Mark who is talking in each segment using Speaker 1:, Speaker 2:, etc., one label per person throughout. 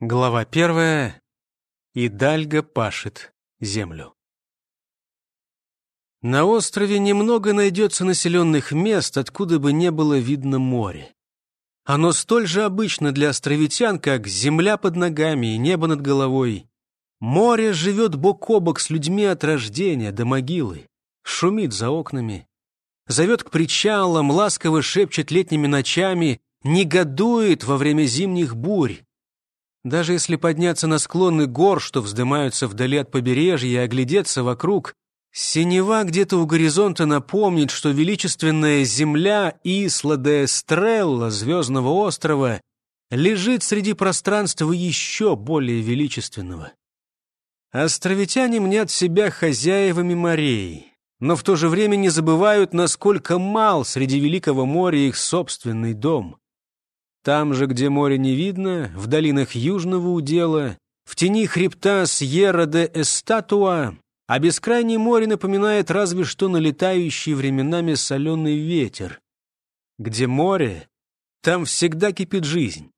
Speaker 1: Глава первая. Идальга пашет землю. На острове немного найдется населенных мест, откуда бы не было видно море. Оно столь же обычно для островитян, как земля под ногами и небо над головой. Море живет бок о бок с людьми от рождения до могилы, шумит за окнами, зовет к причалам, ласково шепчет летними ночами, негодует во время зимних бурь. Даже если подняться на склоны гор, что вздымаются вдали от побережья, и оглядеться вокруг, синева где-то у горизонта напомнит, что величественная земля Исла де Эстрелла, звездного острова, лежит среди пространства еще более величественного. Островитяне мнят себя хозяевами морей, но в то же время не забывают, насколько мал среди Великого моря их собственный дом. Там же, где море не видно, в долинах южного удела, в тени хребта Сьерра де Эстатуа, а бескрайнее море напоминает разве что налетающий временами соленый ветер. Где море, там всегда кипит жизнь.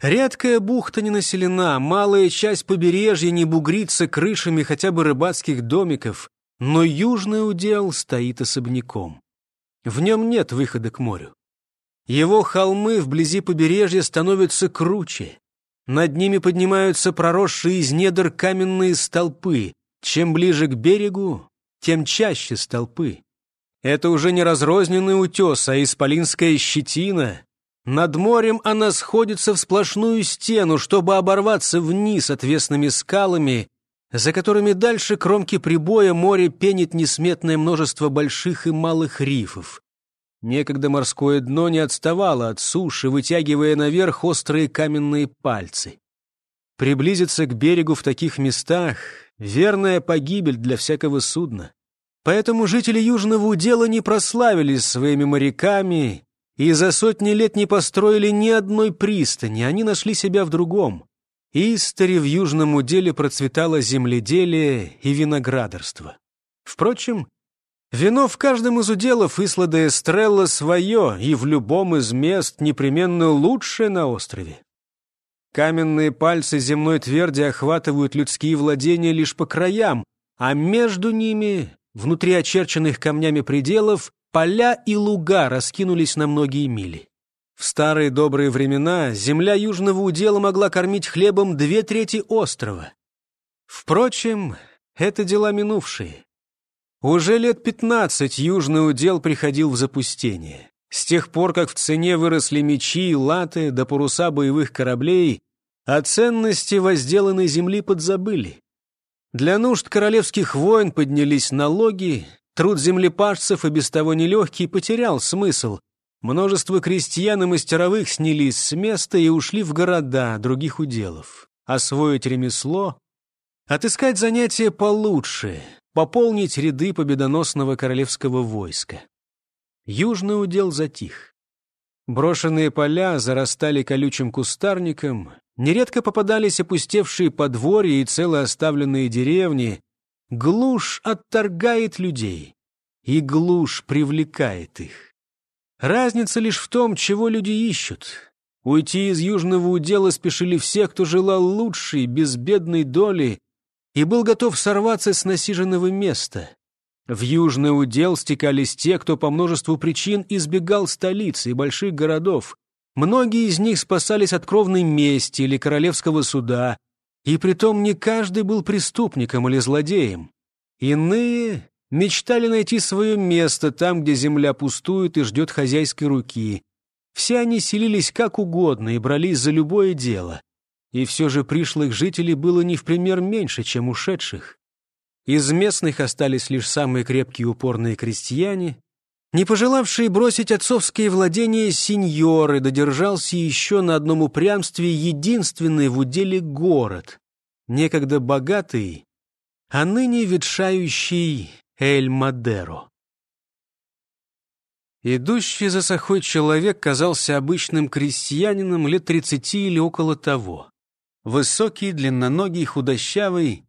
Speaker 1: Редкая бухта не населена, малая часть побережья не бугрится крышами хотя бы рыбацких домиков, но южный удел стоит особняком. В нем нет выхода к морю. Его холмы вблизи побережья становятся круче. Над ними поднимаются проросшие из недр каменные столпы. Чем ближе к берегу, тем чаще столпы. Это уже не разрозненный утес, а исполинская щетина. Над морем она сходится в сплошную стену, чтобы оборваться вниз отвесными скалами, за которыми дальше кромки прибоя море пенит несметное множество больших и малых рифов. Некогда морское дно не отставало от суши, вытягивая наверх острые каменные пальцы. Приблизиться к берегу в таких местах — верная погибель для всякого судна. Поэтому жители Южного удела не прославились своими моряками и за сотни лет не построили ни одной пристани, они нашли себя в другом. Истори в Южном уделе процветало земледелие и виноградарство. Впрочем, Вино в каждом из уделов Исла де Эстрелла свое, и в любом из мест непременно лучшее на острове. Каменные пальцы земной тверди охватывают людские владения лишь по краям, а между ними, внутри очерченных камнями пределов, поля и луга раскинулись на многие мили. В старые добрые времена земля южного удела могла кормить хлебом две трети острова. Впрочем, это дела минувшие. Уже лет пятнадцать южный удел приходил в запустение. С тех пор, как в цене выросли мечи, латы да паруса боевых кораблей, о ценности возделанной земли подзабыли. Для нужд королевских войн поднялись налоги, труд землепашцев и без того нелегкий потерял смысл. Множество крестьян и мастеровых снялись с места и ушли в города других уделов. Освоить ремесло, отыскать занятия получше — пополнить ряды победоносного королевского войска. Южный удел затих. Брошенные поля зарастали колючим кустарником, нередко попадались опустевшие подворья и целые оставленные деревни. Глушь отторгает людей, и глушь привлекает их. Разница лишь в том, чего люди ищут. Уйти из южного удела спешили все, кто желал лучшей, безбедной доли и был готов сорваться с насиженного места. В южный удел стекались те, кто по множеству причин избегал столицы и больших городов. Многие из них спасались от кровной мести или королевского суда, и притом не каждый был преступником или злодеем. Иные мечтали найти свое место там, где земля пустует и ждет хозяйской руки. Все они селились как угодно и брались за любое дело. И все же пришлых жителей было не в пример меньше, чем ушедших. Из местных остались лишь самые крепкие упорные крестьяне, не пожелавшие бросить отцовские владения сеньоры, додержался еще на одном упрямстве единственный в уделе город, некогда богатый, а ныне ветшающий Эль-Мадеро. Идущий за сахой человек казался обычным крестьянином лет тридцати или около того. Высокий, длинноногий, худощавый.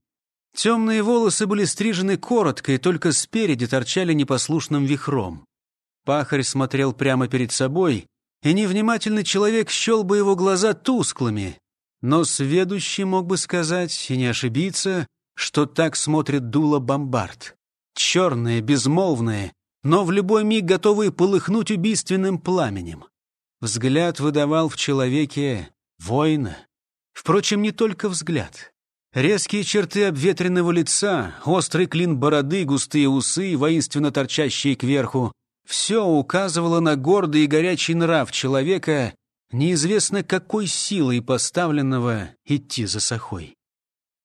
Speaker 1: Темные волосы были стрижены коротко и только спереди торчали непослушным вихром. Пахарь смотрел прямо перед собой, и невнимательный человек счел бы его глаза тусклыми. Но сведущий мог бы сказать, и не ошибиться, что так смотрит дуло бомбард. Черные, безмолвные, но в любой миг готовые полыхнуть убийственным пламенем. Взгляд выдавал в человеке воина. Впрочем, не только взгляд. Резкие черты обветренного лица, острый клин бороды, густые усы, воинственно торчащие кверху — все указывало на гордый и горячий нрав человека, неизвестно какой силой поставленного идти за сахой.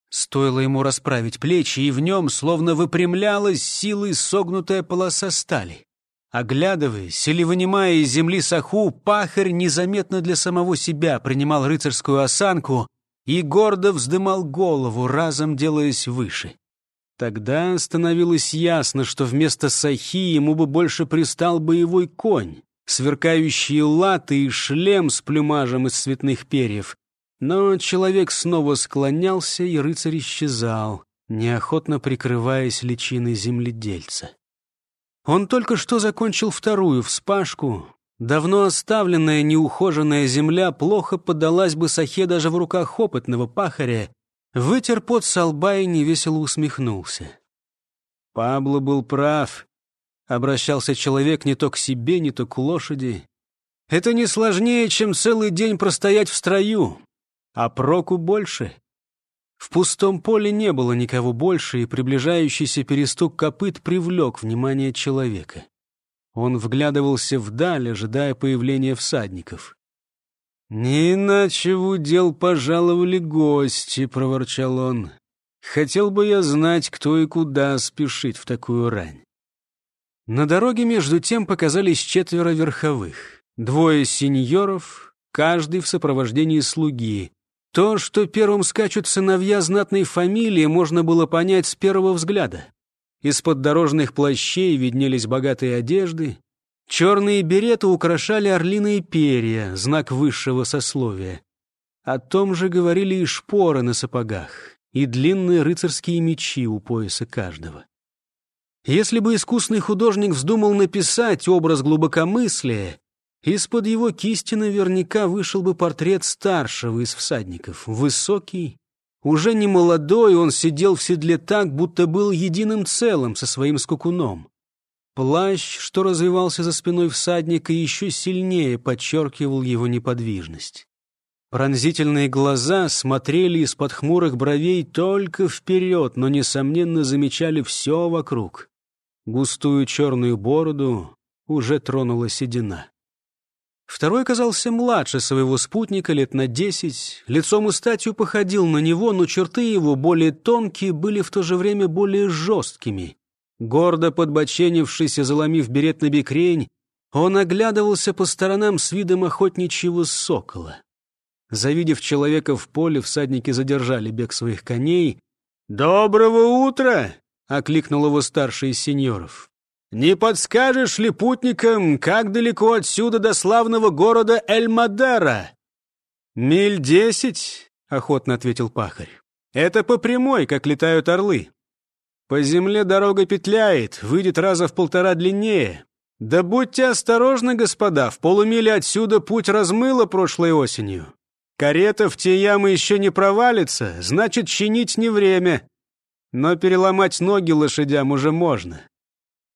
Speaker 1: Стоило ему расправить плечи, и в нем словно выпрямлялась силой согнутая полоса стали. Оглядываясь или вынимая из земли саху, пахарь незаметно для самого себя принимал рыцарскую осанку и гордо вздымал голову, разом делаясь выше. Тогда становилось ясно, что вместо сахи ему бы больше пристал боевой конь, сверкающие латы и шлем с плюмажем из цветных перьев. Но человек снова склонялся, и рыцарь исчезал, неохотно прикрываясь личиной земледельца. Он только что закончил вторую вспашку. Давно оставленная неухоженная земля плохо поддалась бы сахе даже в руках опытного пахаря. Вытер пот со лба и невесело усмехнулся. Пабло был прав. Обращался человек не то к себе, не то к лошади. Это не сложнее, чем целый день простоять в строю, а проку больше. В пустом поле не было никого больше, и приближающийся перестук копыт привлек внимание человека. Он вглядывался вдаль, ожидая появления всадников. «Не иначе в удел пожаловали гости», — проворчал он. «Хотел бы я знать, кто и куда спешит в такую рань». На дороге между тем показались четверо верховых. Двое сеньоров, каждый в сопровождении слуги. То, что первым скачут сыновья знатной фамилии, можно было понять с первого взгляда. Из-под дорожных плащей виднелись богатые одежды. Черные береты украшали орлиные перья, знак высшего сословия. О том же говорили и шпоры на сапогах, и длинные рыцарские мечи у пояса каждого. Если бы искусный художник вздумал написать образ глубокомыслия, из-под его кисти наверняка вышел бы портрет старшего из всадников. Высокий, уже не молодой, он сидел в седле так, будто был единым целым со своим скукуном. Плащ, что развивался за спиной всадника, еще сильнее подчеркивал его неподвижность. Пронзительные глаза смотрели из-под хмурых бровей только вперед, но, несомненно, замечали все вокруг. Густую черную бороду уже тронула седина. Второй казался младше своего спутника лет на десять, лицом и статью походил на него, но черты его, более тонкие, были в то же время более жесткими. Гордо подбоченившись и заломив берет на бекрень, он оглядывался по сторонам с видом охотничьего сокола. Завидев человека в поле, всадники задержали бег своих коней. «Доброго утра!» — окликнул его старший из сеньоров. «Не подскажешь ли путникам, как далеко отсюда до славного города Эль-Мадера?» «Миль десять», — охотно ответил пахарь. «Это по прямой, как летают орлы. По земле дорога петляет, выйдет раза в полтора длиннее. Да будьте осторожны, господа, в полумиле отсюда путь размыло прошлой осенью. Карета в те ямы еще не провалится, значит, чинить не время. Но переломать ноги лошадям уже можно.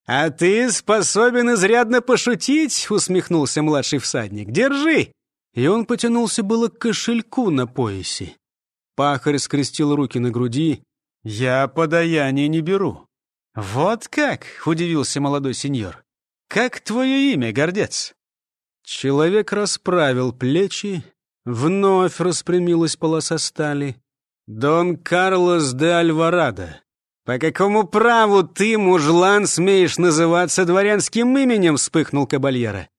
Speaker 1: «А ты способен изрядно пошутить?» — усмехнулся младший всадник. «Держи!» И он потянулся было к кошельку на поясе. Пахарь скрестил руки на груди. «Я подаяние не беру». «Вот как?» — удивился молодой сеньор. «Как твое имя, гордец?» Человек расправил плечи, вновь распрямилась полоса стали. «Дон Карлос де Альварадо, «По какому праву ты, мужлан, смеешь называться дворянским именем?» — вспыхнул кабальера.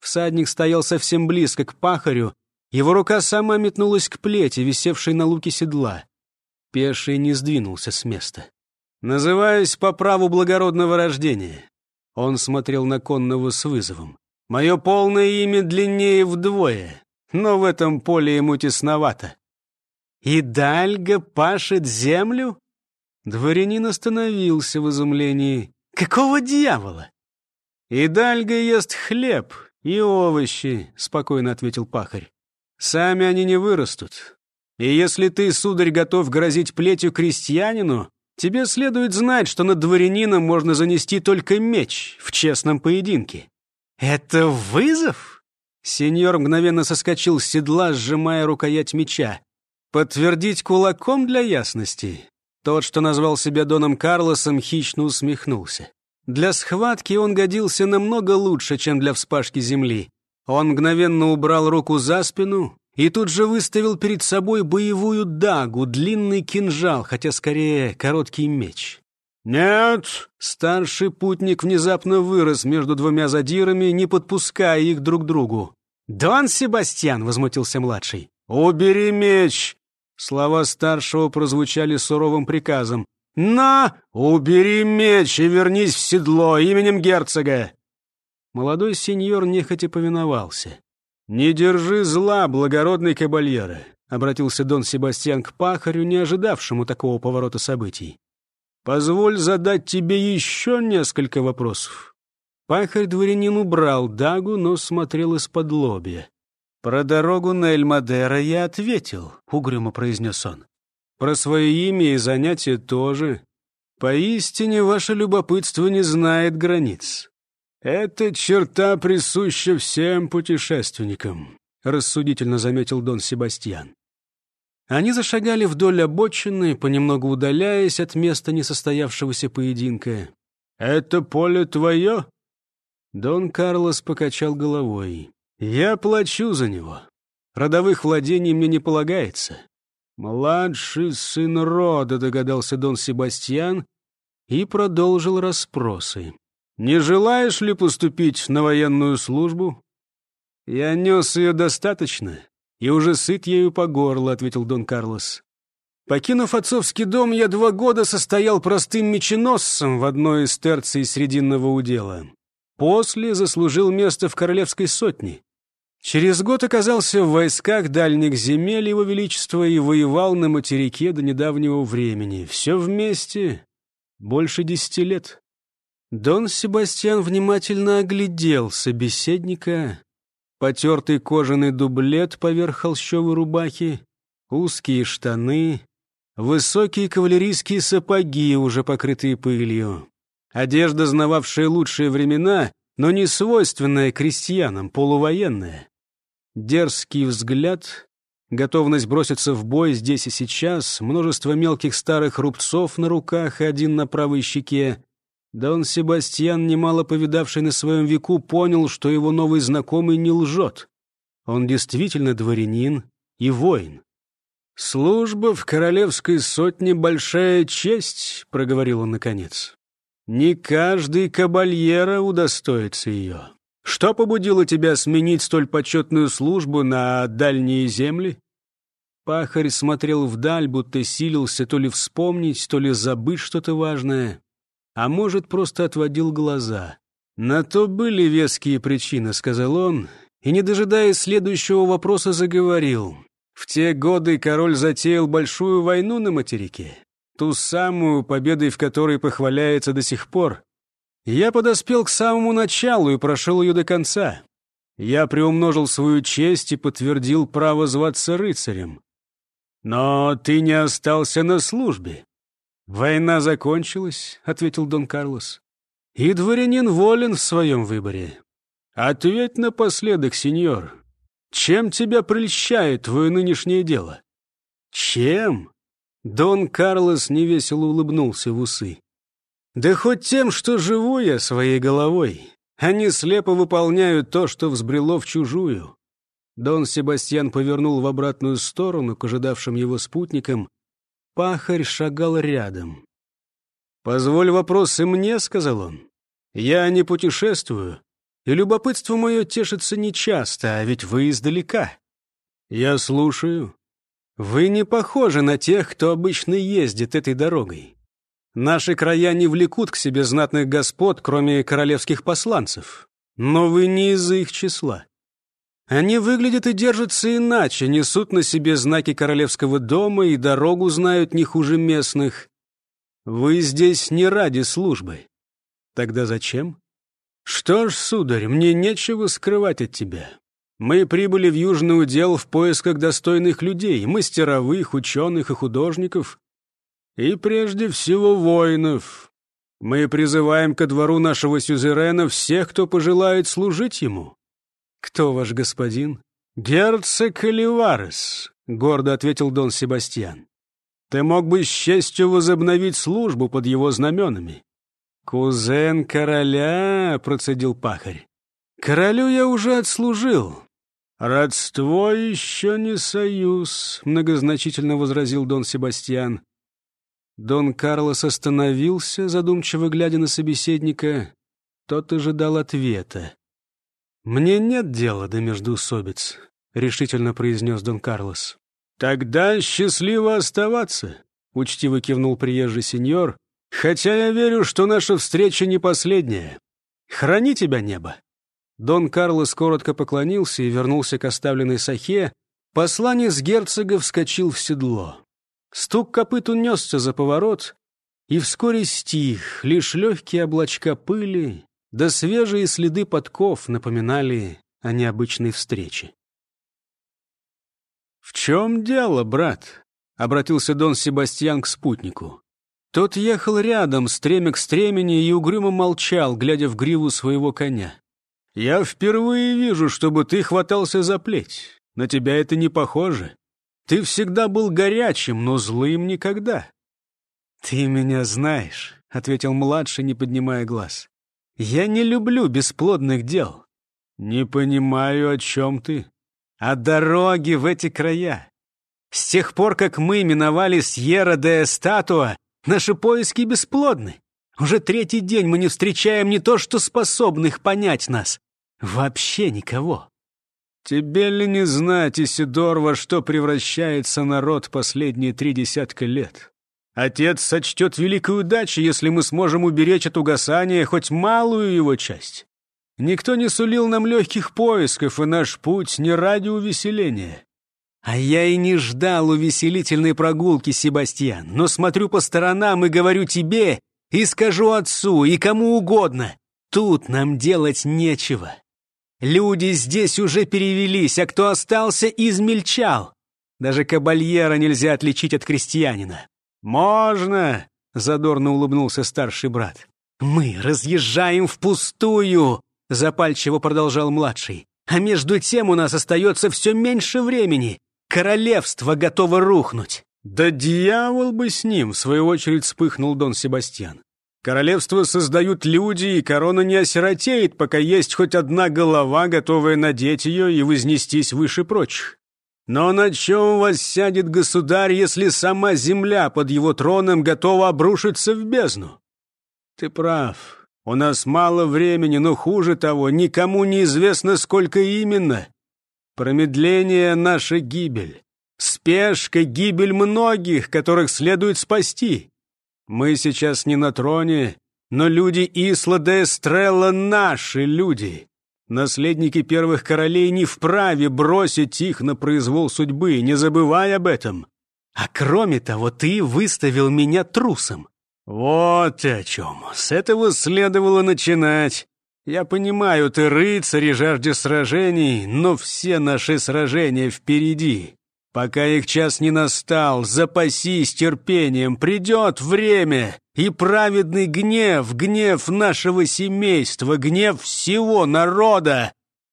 Speaker 1: Всадник стоял совсем близко к пахарю, его рука сама метнулась к плети, висевшей на луке седла. Пеший не сдвинулся с места. «Называюсь по праву благородного рождения». Он смотрел на конного с вызовом. «Мое полное имя длиннее вдвое, но в этом поле ему тесновато». «И Дальга пашет землю?» Дворянин остановился в изумлении. «Какого дьявола?» «И Дальга ест хлеб и овощи», — спокойно ответил пахарь. «Сами они не вырастут. И если ты, сударь, готов грозить плетью крестьянину, тебе следует знать, что над дворянином можно занести только меч в честном поединке». «Это вызов?» Сеньор мгновенно соскочил с седла, сжимая рукоять меча. «Подтвердить кулаком для ясности?» Тот, что назвал себя Доном Карлосом, хищно усмехнулся. Для схватки он годился намного лучше, чем для вспашки земли. Он мгновенно убрал руку за спину и тут же выставил перед собой боевую дагу, длинный кинжал, хотя скорее короткий меч. «Нет!» — старший путник внезапно вырос между двумя задирами, не подпуская их друг к другу. «Дон Себастьян!» — возмутился младший. «Убери меч!» Слова старшего прозвучали суровым приказом. «На! Убери меч и вернись в седло именем герцога!» Молодой сеньор нехотя повиновался. «Не держи зла, благородный кабальера», — обратился Дон Себастьян к пахарю, не ожидавшему такого поворота событий. «Позволь задать тебе еще несколько вопросов». Пахарь-дворянин убрал дагу, но смотрел из-под лобья. «Про дорогу на Эльмадера я ответил», — угрюмо произнес он. Про свое имя и занятия тоже. Поистине, ваше любопытство не знает границ. Эта черта присуща всем путешественникам, рассудительно заметил Дон Себастьян. Они зашагали вдоль обочины, понемногу удаляясь от места несостоявшегося поединка. «Это поле твое?» Дон Карлос покачал головой. «Я плачу за него. Родовых владений мне не полагается. «Младший сын рода», — догадался Дон Себастьян и продолжил расспросы. «Не желаешь ли поступить на военную службу?» «Я нес ее достаточно и уже сыт ею по горло», — ответил Дон Карлос. Покинув отцовский дом, я два года состоял простым меченосцем в одной из терций Срединного удела. После заслужил место в королевской сотне. Через год оказался в войсках дальних земель Его Величества и воевал на материке до недавнего времени. Все вместе больше десяти лет. Дон Себастьян внимательно оглядел собеседника. Потертый кожаный дублет поверх холщовой рубахи, узкие штаны, высокие кавалерийские сапоги, уже покрытые пылью. Одежда, знававшая лучшие времена, но не свойственная крестьянам, полувоенная. Дерзкий взгляд, готовность броситься в бой здесь и сейчас, множество мелких старых рубцов на руках и один на правой щеке. Дон Себастьян, немало повидавший на своем веку, понял, что его новый знакомый не лжет. Он действительно дворянин и воин. «Служба в королевской сотне — большая честь», — проговорил он наконец. «Не каждый кабальера удостоится ее». Что побудило тебя сменить столь почетную службу на дальние земли?» Пахарь смотрел вдаль, будто силился то ли вспомнить, то ли забыть что-то важное, а может, просто отводил глаза. «На то были веские причины», — сказал он, и, не дожидаясь следующего вопроса, заговорил. «В те годы король затеял большую войну на материке, ту самую, победой в которой похваляется до сих пор. Я подоспел к самому началу и прошел ее до конца. Я приумножил свою честь и подтвердил право зваться рыцарем. Но ты не остался на службе. Война закончилась, — ответил Дон Карлос. И дворянин волен в своем выборе. Ответь напоследок, сеньор. Чем тебя прельщает твое нынешнее дело? Чем? Дон Карлос невесело улыбнулся в усы. Да хоть тем, что живу я своей головой. Они слепо выполняют то, что взбрело в чужую. Дон Себастьян повернул в обратную сторону к ожидавшим его спутникам. Пахарь шагал рядом. «Позволь вопросы мне», — сказал он. «Я не путешествую, и любопытство мое тешится нечасто, а ведь вы издалека». «Я слушаю. Вы не похожи на тех, кто обычно ездит этой дорогой. Наши края не влекут к себе знатных господ, кроме королевских посланцев. Но вы не из их числа. Они выглядят и держатся иначе, несут на себе знаки королевского дома и дорогу знают не хуже местных. Вы здесь не ради службы. Тогда зачем? Что ж, сударь, мне нечего скрывать от тебя. Мы прибыли в Южный удел в поисках достойных людей, мастеровых, ученых и художников, и прежде всего воинов. Мы призываем ко двору нашего сюзерена всех, кто пожелает служить ему. Кто ваш господин? Герцог Оливарес, гордо ответил Дон Себастьян. Ты мог бы с честью возобновить службу под его знаменами. «Кузен короля», — процедил пахарь. «Королю я уже отслужил, «Родство еще не союз», — многозначительно возразил Дон Себастьян. Дон Карлос остановился, задумчиво глядя на собеседника. Тот ожидал ответа. «Мне нет дела до междоусобиц», — решительно произнес Дон Карлос. «Тогда счастливо оставаться», — учтиво кивнул приезжий сеньор, «хотя я верю, что наша встреча не последняя. Храни тебя небо». Дон Карлос коротко поклонился и вернулся к оставленной сахе. Посланец герцога вскочил в седло. Стук копыт унесся за поворот, и вскоре стих, лишь легкие облачка пыли, да свежие следы подков напоминали о необычной встрече. «В чем дело, брат?» — обратился Дон Себастьян к спутнику. Тот ехал рядом, стремя к стремени, и угрюмо молчал, глядя в гриву своего коня. Я впервые вижу, чтобы ты хватался за плеть. На тебя это не похоже. Ты всегда был горячим, но злым никогда. Ты меня знаешь, — ответил младший, не поднимая глаз. Я не люблю бесплодных дел. Не понимаю, о чем ты. О дороге в эти края. С тех пор, как мы миновали Сьерра де Статуа, наши поиски бесплодны. Уже третий день мы не встречаем не то что способных понять нас. Вообще никого. Тебе ли не знать, Исидор, во что превращается народ последние три десятка лет? Отец сочтет великой удачей, если мы сможем уберечь от угасания хоть малую его часть. Никто не сулил нам легких поисков, и наш путь не ради увеселения. А я и не ждал увеселительной прогулки, Себастьян, но смотрю по сторонам и говорю тебе и скажу отцу, и кому угодно. Тут нам делать нечего. Люди здесь уже перевелись, а кто остался, измельчал. Даже кабальера нельзя отличить от крестьянина. «Можно!» — задорно улыбнулся старший брат. «Мы разъезжаем впустую!» — запальчиво продолжал младший. «А между тем у нас остается все меньше времени. Королевство готово рухнуть». «Да дьявол бы с ним!» — в свою очередь вспыхнул Дон Себастьян. «Королевство создают люди, и корона не осиротеет, пока есть хоть одна голова, готовая надеть ее и вознестись выше прочих. Но на чем воссядет государь, если сама земля под его троном готова обрушиться в бездну? Ты прав. У нас мало времени, но хуже того, никому не известно, сколько именно. Промедление — наша гибель. Спешка — гибель многих, которых следует спасти. Мы сейчас не на троне, но люди Исла де Эстрелла — наши люди. Наследники первых королей не вправе бросить их на произвол судьбы, не забывай об этом. А кроме того, ты выставил меня трусом. Вот о чем. С этого следовало начинать. Я понимаю, ты рыцарь и жаждешь сражений, но все наши сражения впереди. Пока их час не настал, запасись терпением, придет время, и праведный гнев, гнев нашего семейства, гнев всего народа.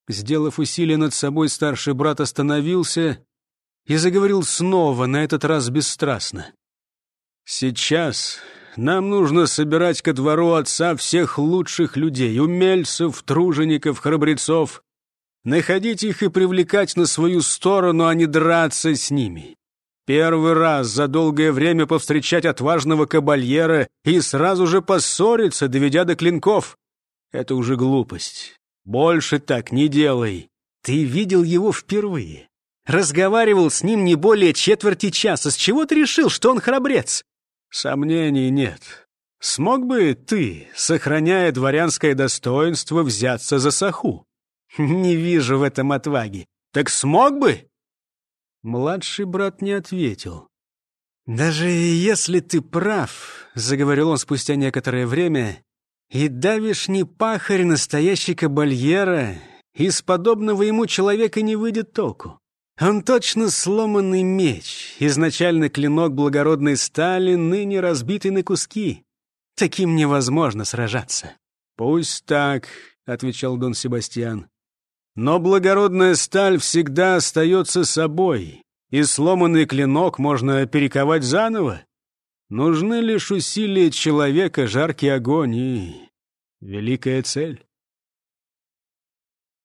Speaker 1: Сделав усилие над собой, старший брат остановился и заговорил снова, на этот раз бесстрастно. «Сейчас нам нужно собирать ко двору отца всех лучших людей, умельцев, тружеников, храбрецов, находить их и привлекать на свою сторону, а не драться с ними. Первый раз за долгое время повстречать отважного кабальера и сразу же поссориться, доведя до клинков. Это уже глупость. Больше так не делай. Ты видел его впервые. Разговаривал с ним не более четверти часа. С чего ты решил, что он храбрец? Сомнений нет. Смог бы ты, сохраняя дворянское достоинство, взяться за саху? Не вижу в этом отваги. Так смог бы? Младший брат не ответил. «Даже если ты прав», — заговорил он спустя некоторое время, «и давишь не пахарь настоящий кабальера, Из подобного ему человека не выйдет толку. Он точно сломанный меч, изначально клинок благородной стали, ныне разбитый на куски. Таким невозможно сражаться. «Пусть так», — отвечал Дон Себастьян. «Но благородная сталь всегда остается собой, и сломанный клинок можно перековать заново. Нужны лишь усилия человека, жаркий огонь и великая цель».